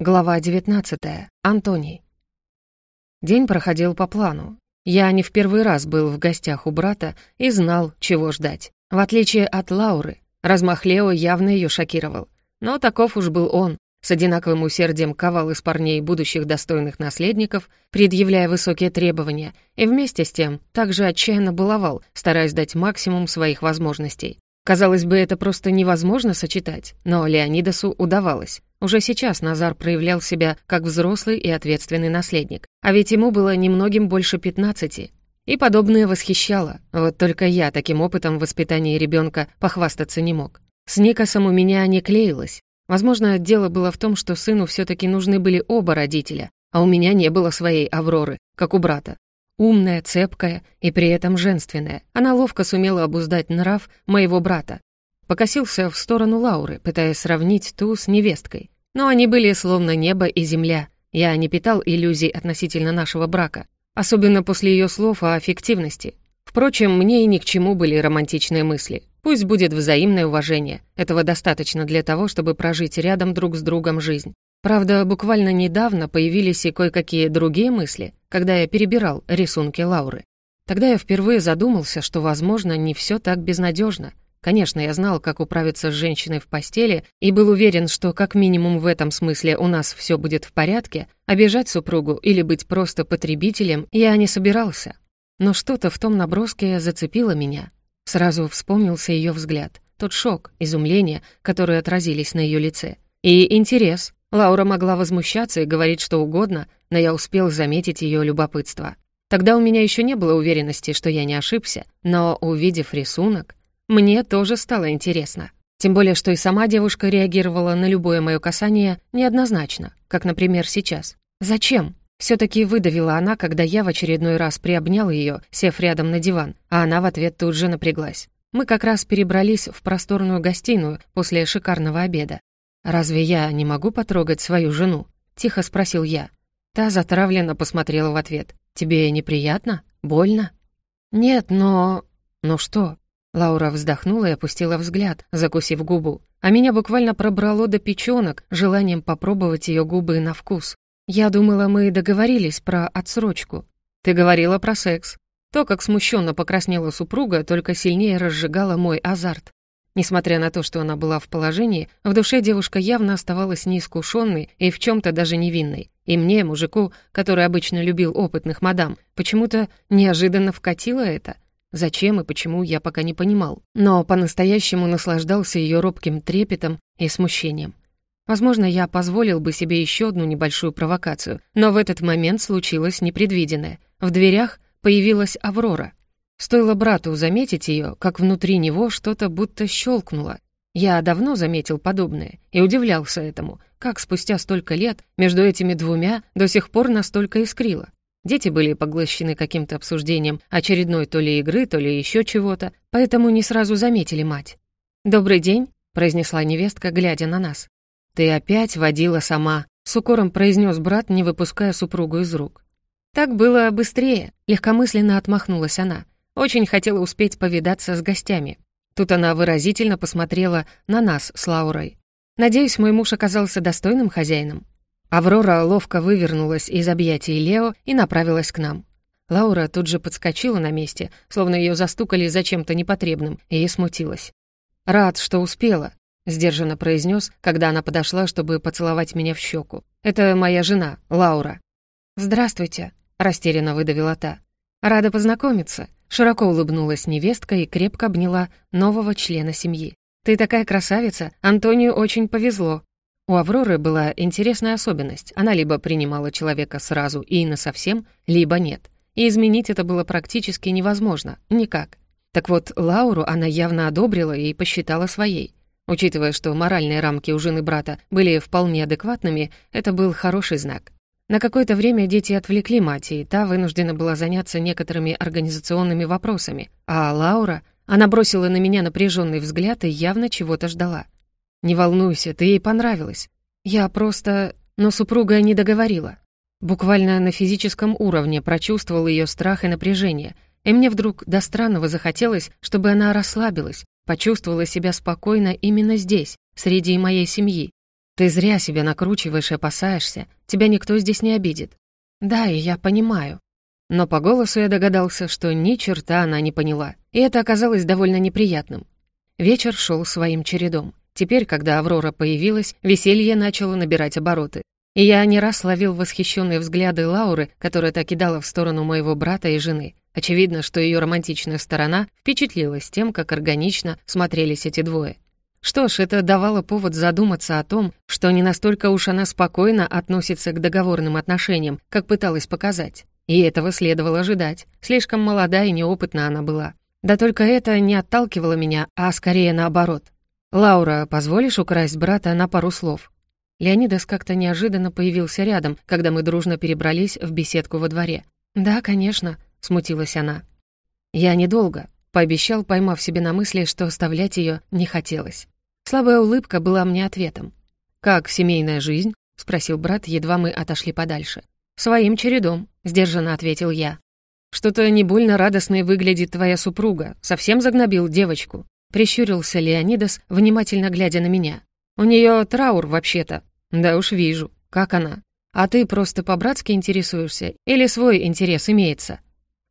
Глава 19. Антоний. День проходил по плану. Я не в первый раз был в гостях у брата и знал, чего ждать. В отличие от Лауры, размах Лео явно ее шокировал. Но таков уж был он, с одинаковым усердием ковал из парней будущих достойных наследников, предъявляя высокие требования, и вместе с тем также отчаянно баловал, стараясь дать максимум своих возможностей. Казалось бы, это просто невозможно сочетать, но Леонидасу удавалось. Уже сейчас Назар проявлял себя как взрослый и ответственный наследник, а ведь ему было немногим больше 15. И подобное восхищало. Вот только я таким опытом воспитания ребенка похвастаться не мог. С Никосом у меня не клеилось. Возможно, дело было в том, что сыну все таки нужны были оба родителя, а у меня не было своей Авроры, как у брата. Умная, цепкая и при этом женственная, она ловко сумела обуздать нрав моего брата. Покосился в сторону Лауры, пытаясь сравнить ту с невесткой. Но они были словно небо и земля. Я не питал иллюзий относительно нашего брака, особенно после ее слов о аффективности. Впрочем, мне и ни к чему были романтичные мысли. Пусть будет взаимное уважение. Этого достаточно для того, чтобы прожить рядом друг с другом жизнь. Правда, буквально недавно появились и кое-какие другие мысли, когда я перебирал рисунки Лауры. Тогда я впервые задумался, что, возможно, не все так безнадежно. Конечно, я знал, как управиться с женщиной в постели, и был уверен, что как минимум в этом смысле у нас все будет в порядке, обижать супругу или быть просто потребителем я не собирался. Но что-то в том наброске зацепило меня. Сразу вспомнился ее взгляд, тот шок, изумление, которые отразились на ее лице, и интерес, Лаура могла возмущаться и говорить что угодно, но я успел заметить ее любопытство. Тогда у меня еще не было уверенности, что я не ошибся, но, увидев рисунок, мне тоже стало интересно. Тем более, что и сама девушка реагировала на любое мое касание неоднозначно, как, например, сейчас. «Зачем?» Все-таки выдавила она, когда я в очередной раз приобнял ее, сев рядом на диван, а она в ответ тут же напряглась. Мы как раз перебрались в просторную гостиную после шикарного обеда. «Разве я не могу потрогать свою жену?» — тихо спросил я. Та затравленно посмотрела в ответ. «Тебе неприятно? Больно?» «Нет, но...» Но что?» Лаура вздохнула и опустила взгляд, закусив губу. А меня буквально пробрало до печенок желанием попробовать ее губы на вкус. Я думала, мы договорились про отсрочку. Ты говорила про секс. То, как смущенно покраснела супруга, только сильнее разжигало мой азарт. Несмотря на то, что она была в положении, в душе девушка явно оставалась неискушенной и в чем то даже невинной. И мне, мужику, который обычно любил опытных мадам, почему-то неожиданно вкатило это. Зачем и почему, я пока не понимал. Но по-настоящему наслаждался ее робким трепетом и смущением. Возможно, я позволил бы себе еще одну небольшую провокацию, но в этот момент случилось непредвиденное. В дверях появилась Аврора. Стоило брату заметить ее, как внутри него что-то будто щелкнуло. Я давно заметил подобное и удивлялся этому, как спустя столько лет между этими двумя до сих пор настолько искрило. Дети были поглощены каким-то обсуждением очередной то ли игры, то ли еще чего-то, поэтому не сразу заметили мать. «Добрый день», — произнесла невестка, глядя на нас. «Ты опять водила сама», — с укором произнес брат, не выпуская супругу из рук. «Так было быстрее», — легкомысленно отмахнулась она. Очень хотела успеть повидаться с гостями. Тут она выразительно посмотрела на нас с Лаурой. Надеюсь, мой муж оказался достойным хозяином. Аврора ловко вывернулась из объятий Лео и направилась к нам. Лаура тут же подскочила на месте, словно ее застукали за чем-то непотребным, и ей смутилась. «Рад, что успела», — сдержанно произнес, когда она подошла, чтобы поцеловать меня в щеку. «Это моя жена, Лаура». «Здравствуйте», — растерянно выдавила та. «Рада познакомиться», Широко улыбнулась невестка и крепко обняла нового члена семьи. «Ты такая красавица! Антонию очень повезло!» У Авроры была интересная особенность. Она либо принимала человека сразу и насовсем, либо нет. И изменить это было практически невозможно. Никак. Так вот, Лауру она явно одобрила и посчитала своей. Учитывая, что моральные рамки у жены брата были вполне адекватными, это был хороший знак. На какое-то время дети отвлекли мать, и та вынуждена была заняться некоторыми организационными вопросами, а Лаура, она бросила на меня напряженный взгляд и явно чего-то ждала. «Не волнуйся, ты ей понравилась. Я просто...» Но супруга не договорила. Буквально на физическом уровне прочувствовал ее страх и напряжение, и мне вдруг до странного захотелось, чтобы она расслабилась, почувствовала себя спокойно именно здесь, среди моей семьи, ты зря себя накручиваешь и опасаешься. Тебя никто здесь не обидит. Да, и я понимаю. Но по голосу я догадался, что ни черта она не поняла, и это оказалось довольно неприятным. Вечер шел своим чередом. Теперь, когда Аврора появилась, веселье начало набирать обороты. И я не раз ловил восхищенные взгляды Лауры, которая так кидала в сторону моего брата и жены. Очевидно, что ее романтичная сторона впечатлилась тем, как органично смотрелись эти двое. Что ж, это давало повод задуматься о том, что не настолько уж она спокойно относится к договорным отношениям, как пыталась показать. И этого следовало ожидать. Слишком молода и неопытна она была. Да только это не отталкивало меня, а скорее наоборот. «Лаура, позволишь украсть брата на пару слов?» Леонидас как-то неожиданно появился рядом, когда мы дружно перебрались в беседку во дворе. «Да, конечно», — смутилась она. «Я недолго», пообещал, поймав себе на мысли, что оставлять ее не хотелось. Слабая улыбка была мне ответом. «Как семейная жизнь?» — спросил брат, едва мы отошли подальше. «Своим чередом», — сдержанно ответил я. «Что-то не больно радостной выглядит твоя супруга. Совсем загнобил девочку», — прищурился Леонидас, внимательно глядя на меня. «У нее траур, вообще-то». «Да уж вижу. Как она?» «А ты просто по-братски интересуешься? Или свой интерес имеется?»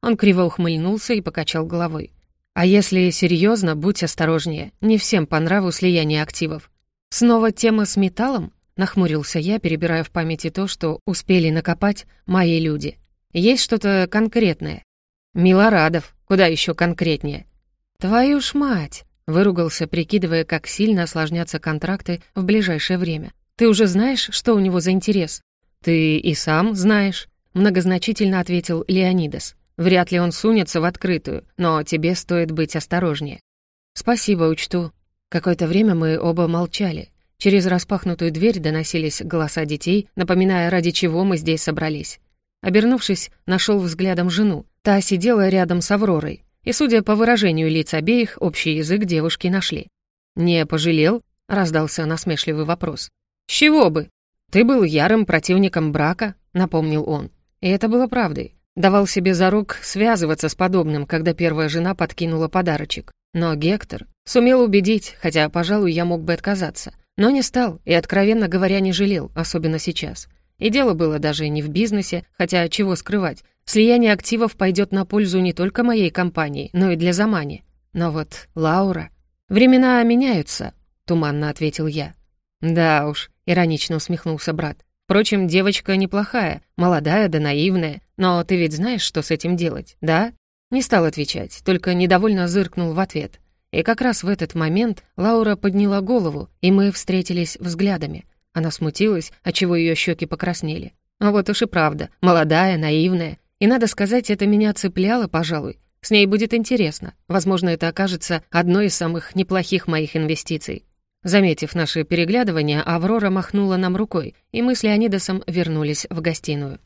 Он криво ухмыльнулся и покачал головой. А если серьезно, будь осторожнее. Не всем по нраву слияние активов. Снова тема с металлом? Нахмурился я, перебирая в памяти то, что успели накопать мои люди. Есть что-то конкретное? Милорадов, куда еще конкретнее? Твою ж мать! Выругался, прикидывая, как сильно осложнятся контракты в ближайшее время. Ты уже знаешь, что у него за интерес? Ты и сам знаешь, многозначительно ответил Леонидас. Вряд ли он сунется в открытую, но тебе стоит быть осторожнее. Спасибо, учту. Какое-то время мы оба молчали. Через распахнутую дверь доносились голоса детей, напоминая, ради чего мы здесь собрались. Обернувшись, нашел взглядом жену. Та сидела рядом с Авророй. И, судя по выражению лиц обеих, общий язык девушки нашли. «Не пожалел?» — раздался насмешливый вопрос. «С чего бы? Ты был ярым противником брака», — напомнил он. И это было правдой давал себе за рук связываться с подобным, когда первая жена подкинула подарочек. Но Гектор сумел убедить, хотя, пожалуй, я мог бы отказаться. Но не стал и, откровенно говоря, не жалел, особенно сейчас. И дело было даже не в бизнесе, хотя чего скрывать. Слияние активов пойдет на пользу не только моей компании, но и для Замани. Но вот Лаура... «Времена меняются», — туманно ответил я. «Да уж», — иронично усмехнулся брат. «Впрочем, девочка неплохая, молодая да наивная. «Но ты ведь знаешь, что с этим делать, да?» Не стал отвечать, только недовольно зыркнул в ответ. И как раз в этот момент Лаура подняла голову, и мы встретились взглядами. Она смутилась, отчего ее щеки покраснели. А вот уж и правда, молодая, наивная. И, надо сказать, это меня цепляло, пожалуй. С ней будет интересно. Возможно, это окажется одной из самых неплохих моих инвестиций. Заметив наше переглядывание, Аврора махнула нам рукой, и мы с Леонидосом вернулись в гостиную.